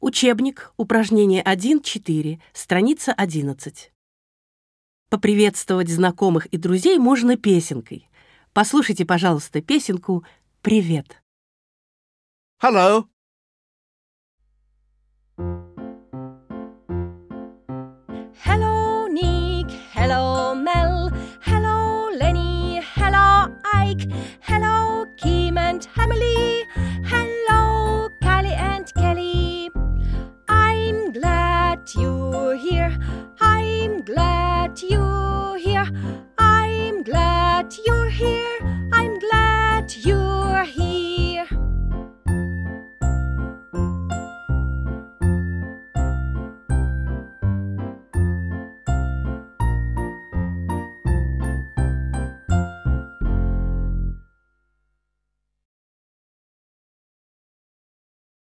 Учебник, упражнение 1.4, страница 11. Поприветствовать знакомых и друзей можно песенкой. Послушайте, пожалуйста, песенку «Привет». Hello. Hello, Nick. Hello, Mel. Hello, Lenny. Hello, Ike. you're here. I'm glad you're here. I'm glad.